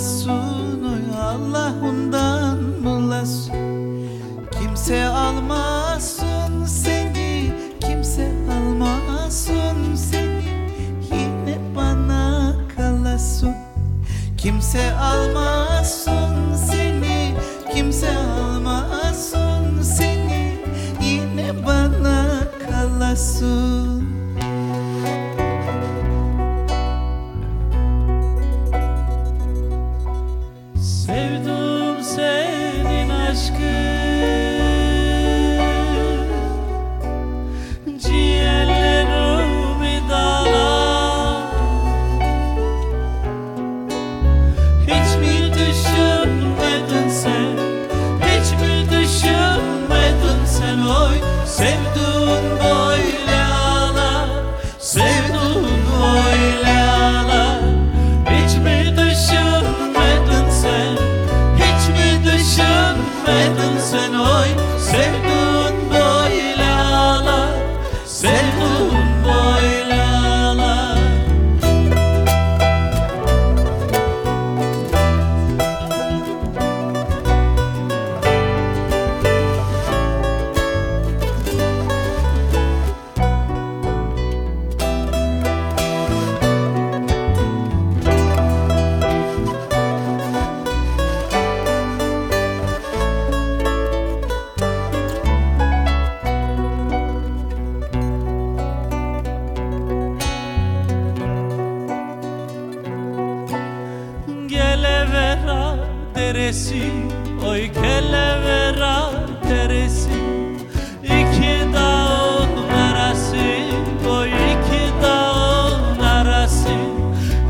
abraço. Ağlar Sevduğun böyle ağlar Hiç mi düşünmedin sen Hiç mi düşünmedin sen? oy deresi Oy Gelevera deresi İki dağın arası. Oy iki dağın arası.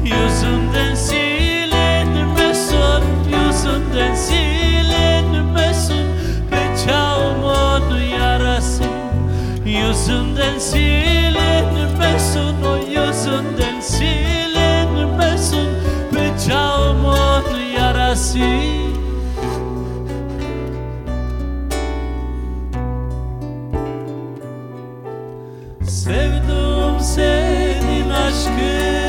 Yüzünden silinmesin Yüzünden silinmesin Peçağımın yarası. Yüzünden silinmesin Sevdum senin aşkın.